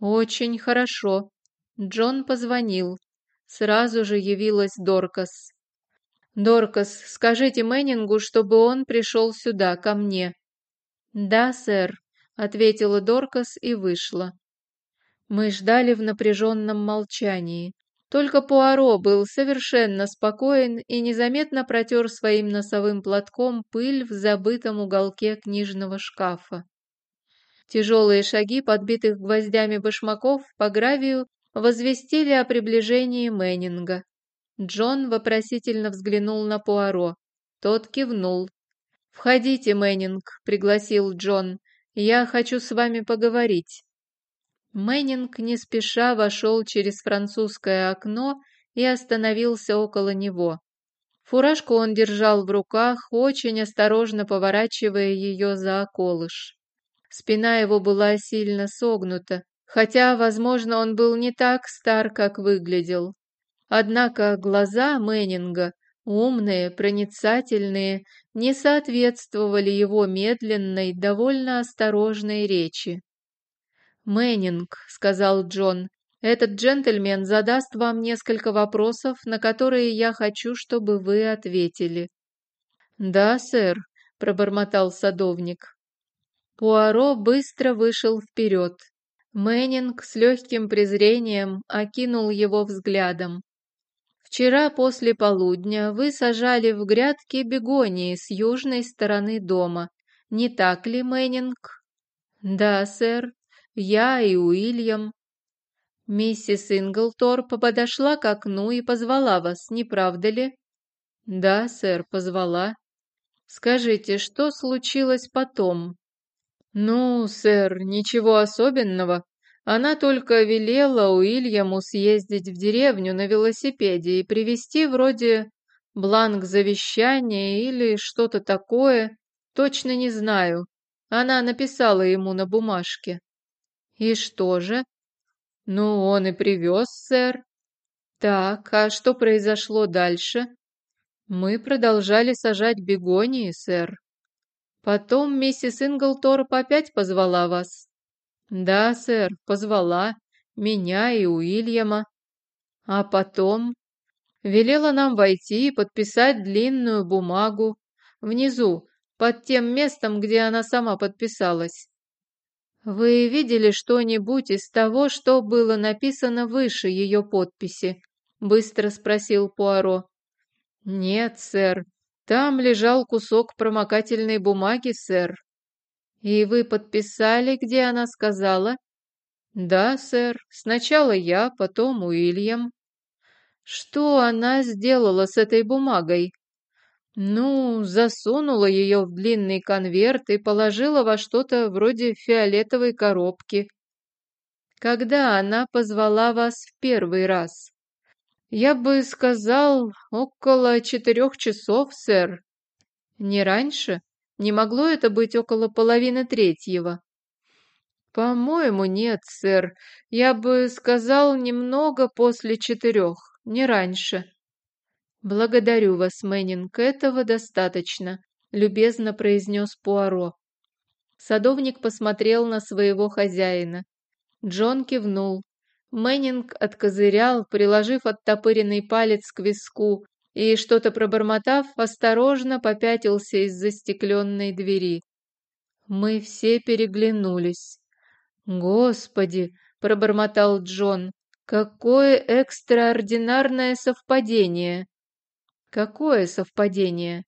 Очень хорошо. Джон позвонил. Сразу же явилась Доркас. «Доркас, скажите Мэннингу, чтобы он пришел сюда, ко мне». «Да, сэр», — ответила Доркас и вышла. Мы ждали в напряженном молчании. Только Пуаро был совершенно спокоен и незаметно протер своим носовым платком пыль в забытом уголке книжного шкафа. Тяжелые шаги подбитых гвоздями башмаков по гравию возвестили о приближении Мэннинга. Джон вопросительно взглянул на Пуаро. Тот кивнул. «Входите, Мэннинг», — пригласил Джон. «Я хочу с вами поговорить». Мэннинг не спеша вошел через французское окно и остановился около него. Фуражку он держал в руках, очень осторожно поворачивая ее за околыш. Спина его была сильно согнута, хотя, возможно, он был не так стар, как выглядел. Однако глаза Мэннинга, умные, проницательные, не соответствовали его медленной, довольно осторожной речи. «Мэннинг», — сказал Джон, — «этот джентльмен задаст вам несколько вопросов, на которые я хочу, чтобы вы ответили». «Да, сэр», — пробормотал садовник. Пуаро быстро вышел вперед. Мэннинг с легким презрением окинул его взглядом. «Вчера после полудня вы сажали в грядки бегонии с южной стороны дома. Не так ли, Мэннинг?» «Да, сэр. Я и Уильям». «Миссис Инглторп подошла к окну и позвала вас, не правда ли?» «Да, сэр, позвала». «Скажите, что случилось потом?» «Ну, сэр, ничего особенного. Она только велела Уильяму съездить в деревню на велосипеде и привезти вроде бланк завещания или что-то такое. Точно не знаю. Она написала ему на бумажке». «И что же?» «Ну, он и привез, сэр». «Так, а что произошло дальше?» «Мы продолжали сажать бегонии, сэр». Потом миссис Инглторп опять позвала вас. Да, сэр, позвала. Меня и Уильяма. А потом велела нам войти и подписать длинную бумагу. Внизу, под тем местом, где она сама подписалась. Вы видели что-нибудь из того, что было написано выше ее подписи? Быстро спросил Пуаро. Нет, сэр, там лежал кусок промокательной бумаги, сэр. И вы подписали, где она сказала? Да, сэр. Сначала я, потом Уильям. Что она сделала с этой бумагой? Ну, засунула ее в длинный конверт и положила во что-то вроде фиолетовой коробки. Когда она позвала вас в первый раз? «Я бы сказал, около четырех часов, сэр». «Не раньше? Не могло это быть около половины третьего?» «По-моему, нет, сэр. Я бы сказал, немного после четырех, не раньше». «Благодарю вас, Мэннинг, этого достаточно», — любезно произнес Пуаро. Садовник посмотрел на своего хозяина. Джон кивнул. Мэннинг откозырял, приложив оттопыренный палец к виску, и, что-то пробормотав, осторожно попятился из застекленной двери. Мы все переглянулись. «Господи!» — пробормотал Джон. «Какое экстраординарное совпадение!» «Какое совпадение?»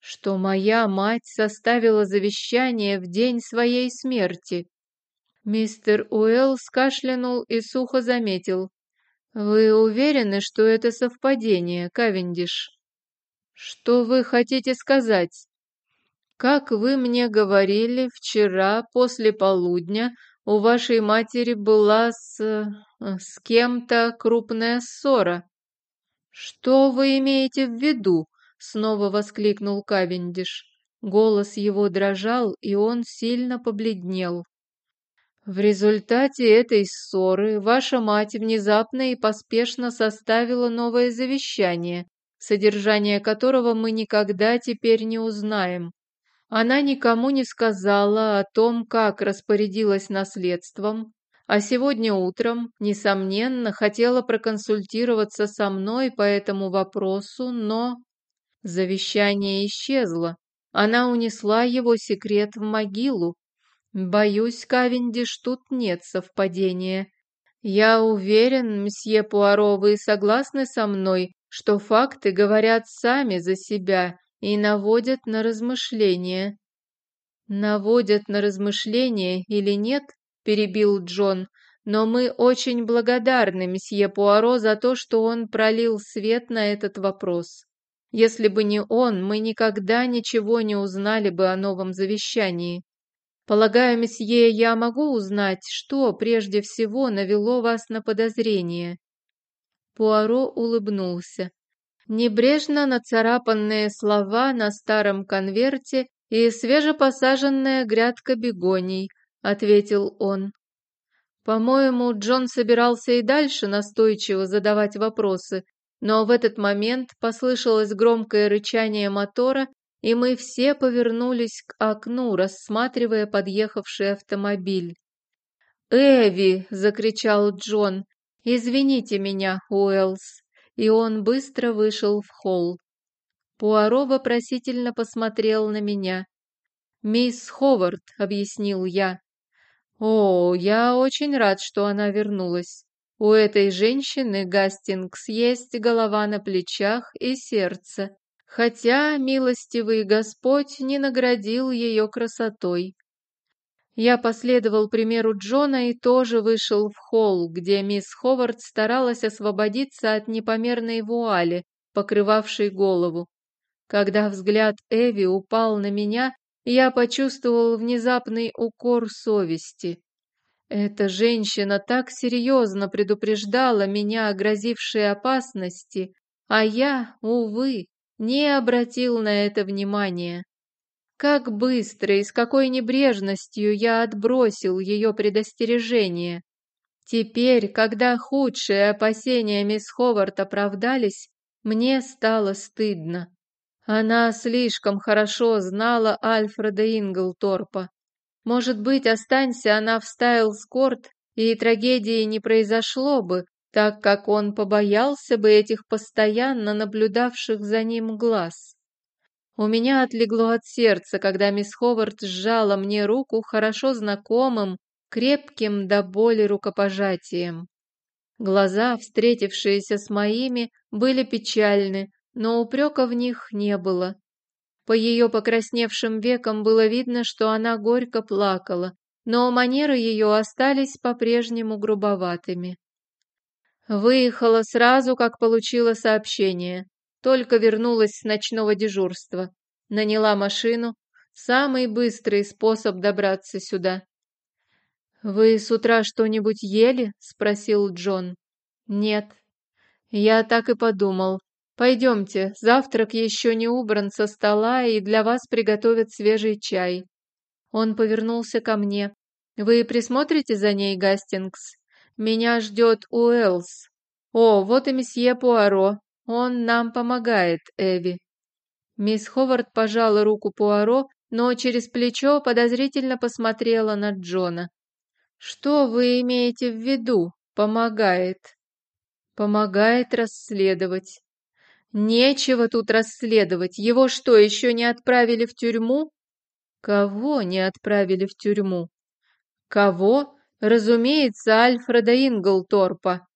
«Что моя мать составила завещание в день своей смерти. Мистер Уэллс кашлянул и сухо заметил. «Вы уверены, что это совпадение, Кавендиш?» «Что вы хотите сказать?» «Как вы мне говорили, вчера после полудня у вашей матери была с... с кем-то крупная ссора». «Что вы имеете в виду?» — снова воскликнул Кавендиш. Голос его дрожал, и он сильно побледнел. В результате этой ссоры ваша мать внезапно и поспешно составила новое завещание, содержание которого мы никогда теперь не узнаем. Она никому не сказала о том, как распорядилась наследством, а сегодня утром, несомненно, хотела проконсультироваться со мной по этому вопросу, но... Завещание исчезло. Она унесла его секрет в могилу. Боюсь, Кавендиш, тут нет совпадения. Я уверен, мсье Пуаро, вы согласны со мной, что факты говорят сами за себя и наводят на размышления. Наводят на размышления или нет, перебил Джон, но мы очень благодарны месье Пуаро за то, что он пролил свет на этот вопрос. Если бы не он, мы никогда ничего не узнали бы о новом завещании. Полагаю, месье, я могу узнать, что прежде всего навело вас на подозрение?» Пуаро улыбнулся. Небрежно нацарапанные слова на старом конверте и свежепосаженная грядка бегоний, — ответил он. По-моему, Джон собирался и дальше настойчиво задавать вопросы, но в этот момент послышалось громкое рычание мотора, и мы все повернулись к окну, рассматривая подъехавший автомобиль. «Эви!» — закричал Джон. «Извините меня, Уэллс!» И он быстро вышел в холл. Пуаро вопросительно посмотрел на меня. «Мисс Ховард», — объяснил я. О, я очень рад, что она вернулась. У этой женщины, Гастингс, есть голова на плечах и сердце, хотя милостивый Господь не наградил ее красотой. Я последовал примеру Джона и тоже вышел в холл, где мисс Ховард старалась освободиться от непомерной вуали, покрывавшей голову. Когда взгляд Эви упал на меня, я почувствовал внезапный укор совести. Эта женщина так серьезно предупреждала меня о грозившей опасности, а я, увы, не обратил на это внимания. Как быстро и с какой небрежностью я отбросил ее предостережение. Теперь, когда худшие опасения мисс Ховард оправдались, мне стало стыдно. Она слишком хорошо знала Альфреда Инглторпа. Может быть, останься она в Стайлскорт, и трагедии не произошло бы, так как он побоялся бы этих постоянно наблюдавших за ним глаз. У меня отлегло от сердца, когда мисс Ховард сжала мне руку хорошо знакомым, крепким до боли рукопожатием. Глаза, встретившиеся с моими, были печальны, но упрека в них не было. По ее покрасневшим векам было видно, что она горько плакала, но манеры ее остались по-прежнему грубоватыми. Выехала сразу, как получила сообщение. Только вернулась с ночного дежурства. Наняла машину. Самый быстрый способ добраться сюда. «Вы с утра что-нибудь ели?» — спросил Джон. «Нет». «Я так и подумал. Пойдемте, завтрак еще не убран со стола, и для вас приготовят свежий чай. Он повернулся ко мне. Вы присмотрите за ней, Гастингс? Меня ждет Уэллс. О, вот и месье Пуаро. Он нам помогает, Эви. Мисс Ховард пожала руку Пуаро, но через плечо подозрительно посмотрела на Джона. «Что вы имеете в виду? Помогает?» «Помогает расследовать. Нечего тут расследовать. Его что, еще не отправили в тюрьму? Кого не отправили в тюрьму? Кого? Разумеется, Альфреда Инглторпа.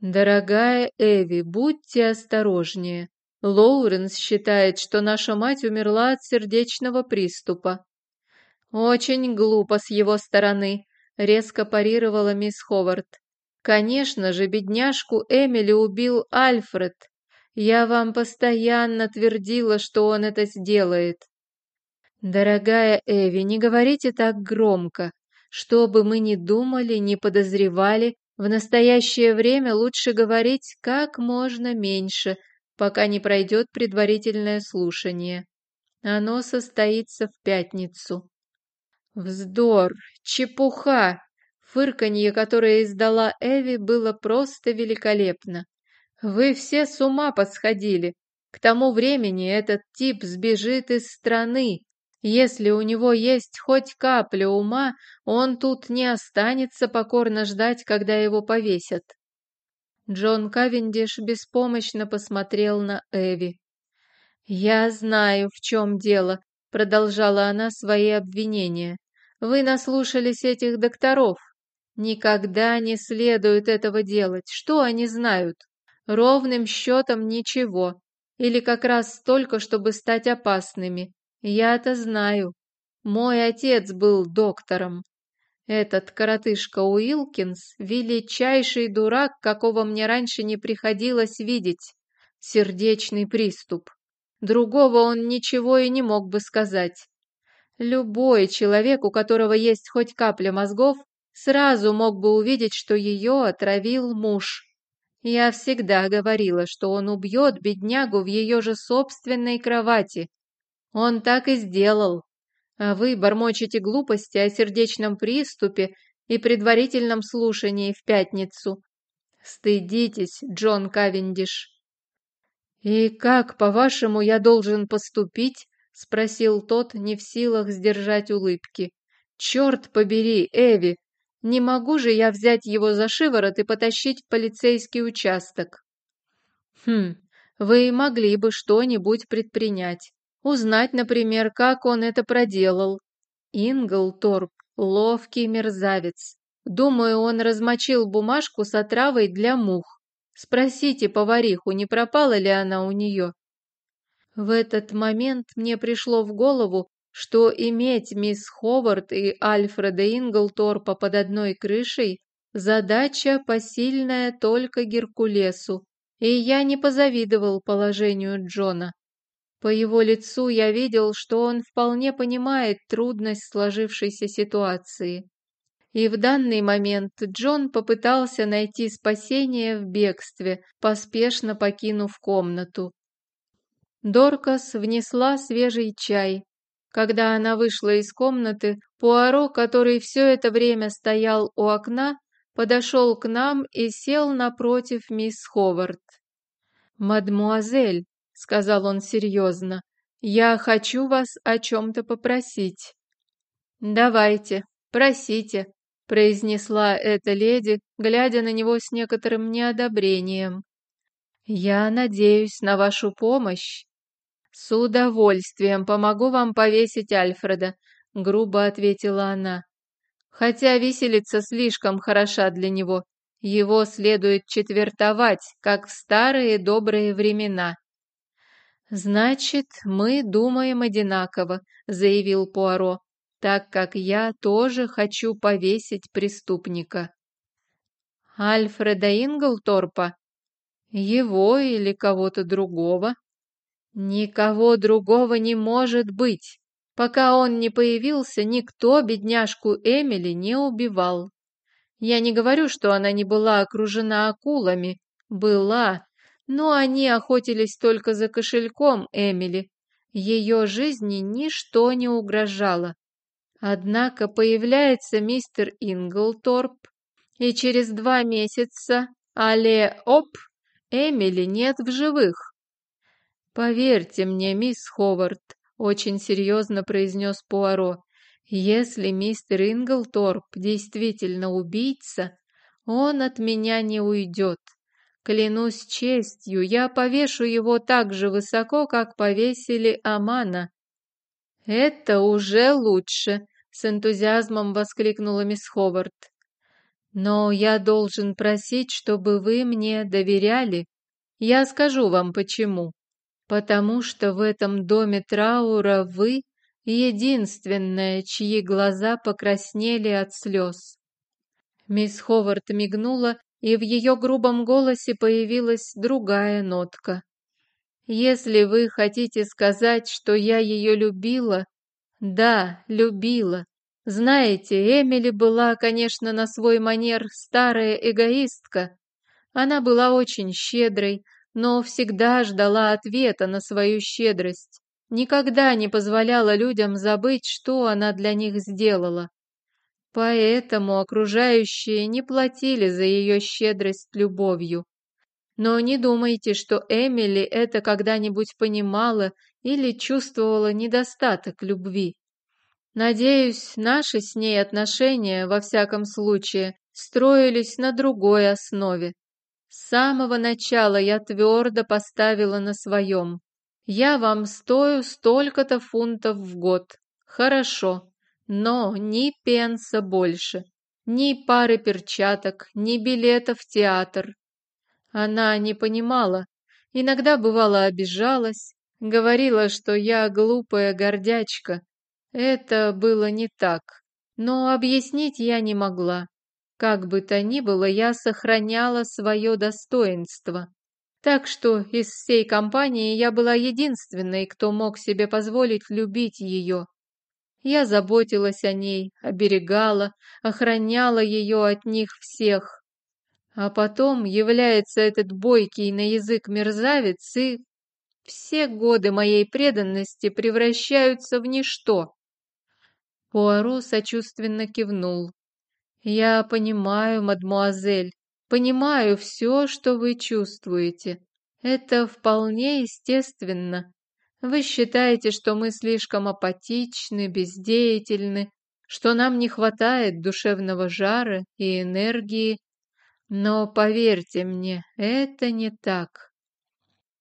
Дорогая Эви, будьте осторожнее. Лоуренс считает, что наша мать умерла от сердечного приступа. Очень глупо с его стороны, резко парировала мисс Ховард. Конечно же, бедняжку Эмили убил Альфред, я вам постоянно твердила, что он это сделает. Дорогая Эви, не говорите так громко. Что бы мы ни думали, ни подозревали, в настоящее время лучше говорить как можно меньше, пока не пройдет предварительное слушание. Оно состоится в пятницу. Вздор, чепуха! Фырканье, которое издала Эви, было просто великолепно. Вы все с ума посходили. К тому времени этот тип сбежит из страны. Если у него есть хоть капля ума, он тут не останется покорно ждать, когда его повесят. Джон Кавендиш беспомощно посмотрел на Эви. «Я знаю, в чем дело», — продолжала она свои обвинения. «Вы наслушались этих докторов. Никогда не следует этого делать. Что они знают? Ровным счетом ничего. Или как раз столько, чтобы стать опасными. Я это знаю. Мой отец был доктором. Этот коротышка Уилкинс — величайший дурак, какого мне раньше не приходилось видеть. Сердечный приступ. Другого он ничего и не мог бы сказать. Любой человек, у которого есть хоть капля мозгов, сразу мог бы увидеть, что ее отравил муж. Я всегда говорила, что он убьет беднягу в ее же собственной кровати, он так и сделал. А вы бормочете глупости о сердечном приступе и предварительном слушании в пятницу. Стыдитесь, Джон Кавендиш. «И как, по-вашему, я должен поступить?» — спросил тот, не в силах сдержать улыбки. «Черт побери, Эви! Не могу же я взять его за шиворот и потащить в полицейский участок?» «Хм, вы могли бы что-нибудь предпринять. Узнать, например, как он это проделал. Инглторп — ловкий мерзавец. Думаю, он размочил бумажку с отравой для мух. Спросите повариху, не пропала ли она у нее. В этот момент мне пришло в голову, что иметь мисс Ховард и Альфреда Инглторпа под одной крышей – задача посильная только Геркулесу, и я не позавидовал положению Джона. По его лицу я видел, что он вполне понимает трудность сложившейся ситуации. И в данный момент Джон попытался найти спасение в бегстве, поспешно покинув комнату. Доркас внесла свежий чай. Когда она вышла из комнаты, Пуаро, который все это время стоял у окна, подошел к нам и сел напротив мисс Ховард. «Мадмуазель», — сказал он серьезно, — «я хочу вас о чем-то попросить». «Давайте, просите», — произнесла эта леди, глядя на него с некоторым неодобрением. «Я надеюсь на вашу помощь». «С удовольствием помогу вам повесить Альфреда», — грубо ответила она. «Хотя виселица слишком хороша для него. Его следует четвертовать, как в старые добрые времена. «Значит, мы думаем одинаково», — заявил Пуаро, «так как я тоже хочу повесить преступника». «Альфреда Инглторпа? Его или кого-то другого?» «Никого другого не может быть. Пока он не появился, никто бедняжку Эмили не убивал. Я не говорю, что она не была окружена акулами. Была, но они охотились только за кошельком Эмили. Ее жизни ничто не угрожало. Однако появляется мистер Инглторп, и через два месяца, але оп, Эмили нет в живых. «Поверьте мне, мисс Ховард», — очень серьезно произнес Пуаро, «если мистер Инглторп действительно убийца, он от меня не уйдет. Клянусь честью, я повешу его так же высоко, как повесили Амана. Это уже лучше, с энтузиазмом воскликнула мисс Ховард. Но я должен просить, чтобы вы мне доверяли. Я скажу вам почему. Потому что в этом доме траура вы единственная, чьи глаза покраснели от слез. Мисс Ховард мигнула и в ее грубом голосе появилась другая нотка. «Если вы хотите сказать, что я ее любила...» «Да, любила. Знаете, Эмили была, конечно, на свой манер старая эгоистка. Она была очень щедрой, но всегда ждала ответа на свою щедрость. Никогда не позволяла людям забыть, что она для них сделала. Поэтому окружающие не платили за ее щедрость любовью. Но не думайте, что Эмили это когда-нибудь понимала или чувствовала недостаток любви. Надеюсь, наши с ней отношения, во всяком случае, строились на другой основе. С самого начала я твердо поставила на своем. Я вам стою столько-то фунтов в год. Хорошо, но ни пенса больше, ни пары перчаток, ни билета в театр. Она не понимала, иногда бывало обижалась, говорила, что я глупая гордячка, это было не так, но объяснить я не могла. Как бы то ни было, я сохраняла свое достоинство. Так что из всей компании я была единственной, кто мог себе позволить любить ее. Я заботилась о ней, оберегала, охраняла ее от них всех. А потом является этот бойкий на язык мерзавец, и все годы моей преданности превращаются в ничто. Пуаро сочувственно кивнул. «Я понимаю, мадмуазель, понимаю все, что вы чувствуете. Это вполне естественно. Вы считаете, что мы слишком апатичны, бездеятельны, что нам не хватает душевного жара и энергии. Но поверьте мне, это не так».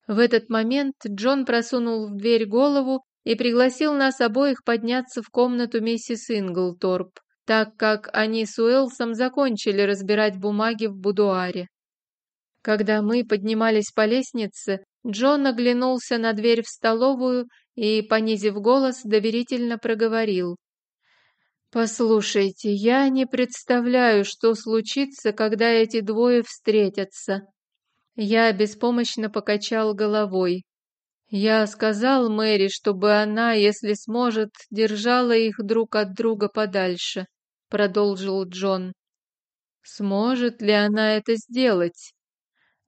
В этот момент Джон просунул в дверь голову и пригласил нас обоих подняться в комнату миссис Инглторп, так как они с Уэлсом закончили разбирать бумаги в будуаре. Когда мы поднимались по лестнице, Джон оглянулся на дверь в столовую и, понизив голос, доверительно проговорил. «Послушайте, я не представляю, что случится, когда эти двое встретятся». Я беспомощно покачал головой. Я сказал Мэри, чтобы она, если сможет, держала их друг от друга подальше, продолжил Джон. Сможет ли она это сделать?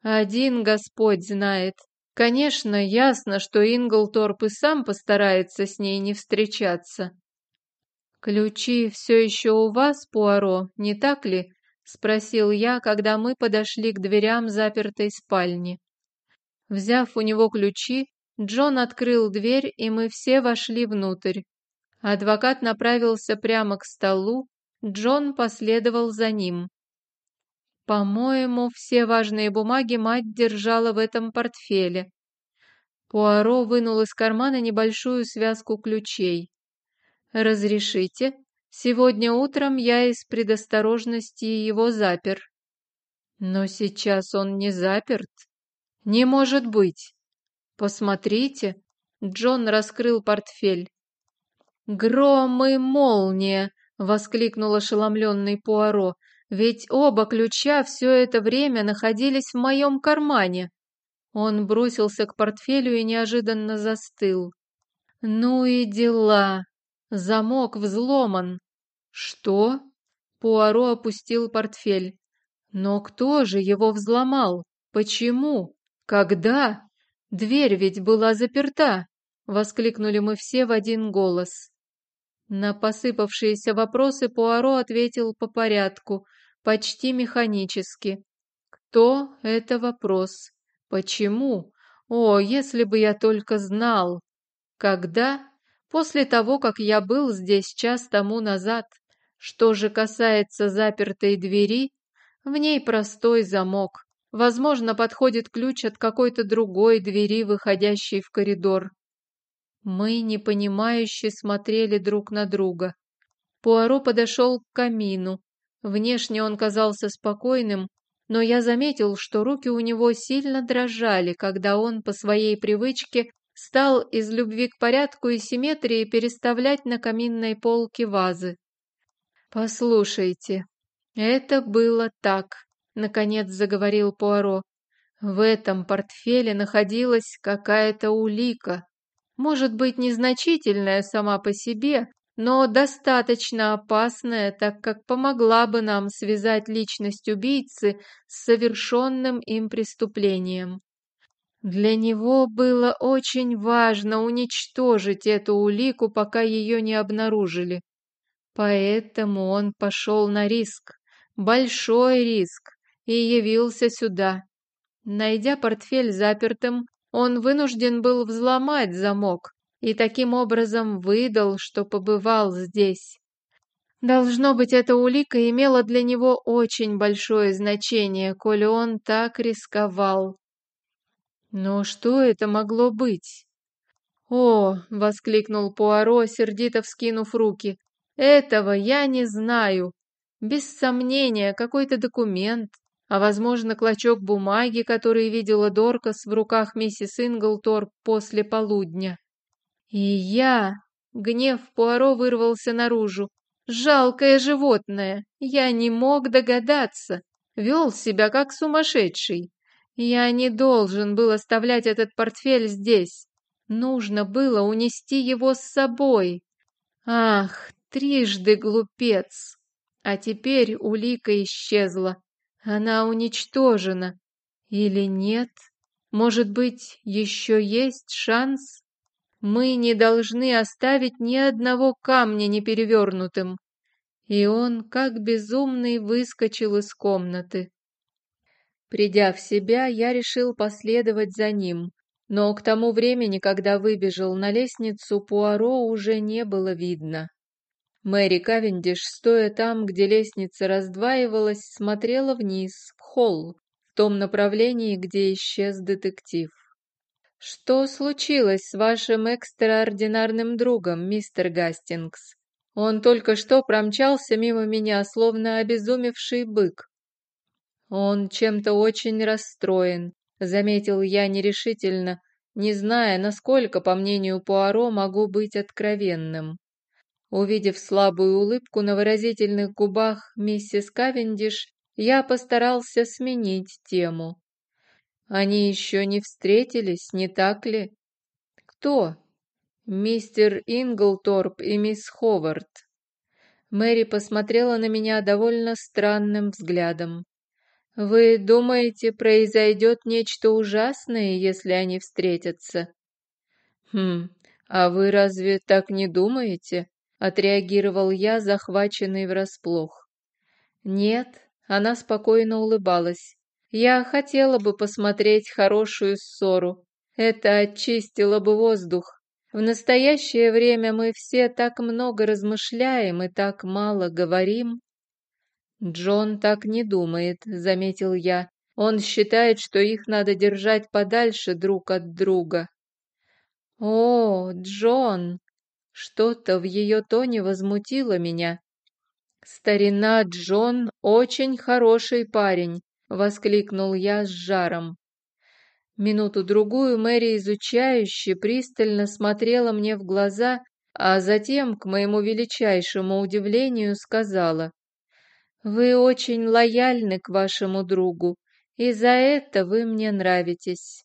Один Господь знает. Конечно, ясно, что Инглторп и сам постарается с ней не встречаться. Ключи все еще у вас, Пуаро, не так ли? Спросил я, когда мы подошли к дверям запертой спальни. Взяв у него ключи, Джон открыл дверь, и мы все вошли внутрь. Адвокат направился прямо к столу, Джон последовал за ним. По-моему, все важные бумаги мать держала в этом портфеле. Пуаро вынул из кармана небольшую связку ключей. «Разрешите? Сегодня утром я из предосторожности его запер». «Но сейчас он не заперт. Не может быть!» «Посмотрите!» Джон раскрыл портфель. «Гром и молния!» — воскликнул ошеломленный Пуаро. «Ведь оба ключа все это время находились в моем кармане!» Он бросился к портфелю и неожиданно застыл. «Ну и дела! Замок взломан!» «Что?» Пуаро опустил портфель. «Но кто же его взломал? Почему? Когда?» «Дверь ведь была заперта!» — воскликнули мы все в один голос. На посыпавшиеся вопросы Пуаро ответил по порядку, почти механически. «Кто — это вопрос? Почему? О, если бы я только знал!» «Когда?» «После того, как я был здесь час тому назад. Что же касается запертой двери, в ней простой замок. Возможно, подходит ключ от какой-то другой двери, выходящей в коридор. Мы непонимающе смотрели друг на друга. Пуаро подошел к камину. Внешне он казался спокойным, но я заметил, что руки у него сильно дрожали, когда он по своей привычке стал из любви к порядку и симметрии переставлять на каминной полке вазы. «Послушайте, это было так», наконец заговорил Пуаро. В этом портфеле находилась какая-то улика. Может быть, незначительная сама по себе, но достаточно опасная, так как помогла бы нам связать личность убийцы с совершенным им преступлением. Для него было очень важно уничтожить эту улику, пока ее не обнаружили. Поэтому он пошел на риск, большой риск, и явился сюда. Найдя портфель запертым, он вынужден был взломать замок и таким образом выдал, что побывал здесь. Должно быть, эта улика имела для него очень большое значение, коли он так рисковал. Но что это могло быть? «О!» — воскликнул Пуаро, сердито вскинув руки. «Этого я не знаю. Без сомнения, какой-то документ, а, возможно, клочок бумаги, который видела Доркас в руках миссис Инглторп после полудня. И я...» Гнев Пуаро вырвался наружу. «Жалкое животное! Я не мог догадаться. Вел себя как сумасшедший. Я не должен был оставлять этот портфель здесь. Нужно было унести его с собой. Ах, трижды глупец! А теперь улика исчезла. Она уничтожена. Или нет? Может быть, еще есть шанс? Мы не должны оставить ни одного камня неперевернутым. И он, как безумный, выскочил из комнаты. Придя в себя, я решил последовать за ним. Но к тому времени, когда выбежал на лестницу, Пуаро уже не было видно. Мэри Кавендиш, стоя там, где лестница раздваивалась, смотрела вниз, в холл, в том направлении, где исчез детектив. «Что случилось с вашим экстраординарным другом, мистер Гастингс? Он только что промчался мимо меня, словно обезумевший бык. Он чем-то очень расстроен, заметил я нерешительно, не зная, насколько, по мнению Пуаро, могу быть откровенным. Увидев слабую улыбку на выразительных губах миссис Кавендиш, я постарался сменить тему. Они еще не встретились, не так ли? Кто? Мистер Инглторп и мисс Ховард. Мэри посмотрела на меня довольно странным взглядом. Вы думаете, произойдет нечто ужасное, если они встретятся? Хм, а вы разве так не думаете? Отреагировал я, захваченный врасплох. Нет, она спокойно улыбалась. Я хотела бы посмотреть хорошую ссору. Это очистило бы воздух. В настоящее время мы все так много размышляем и так мало говорим. «Джон так не думает», — заметил я. «Он считает, что их надо держать подальше друг от друга». «О, Джон!» Что-то в ее тоне возмутило меня. «Старина Джон очень хороший парень», — воскликнул я с жаром. Минуту-другую Мэри изучающе, пристально смотрела мне в глаза, а затем, к моему величайшему удивлению, сказала, вы очень лояльны к вашему другу, и за это вы мне нравитесь.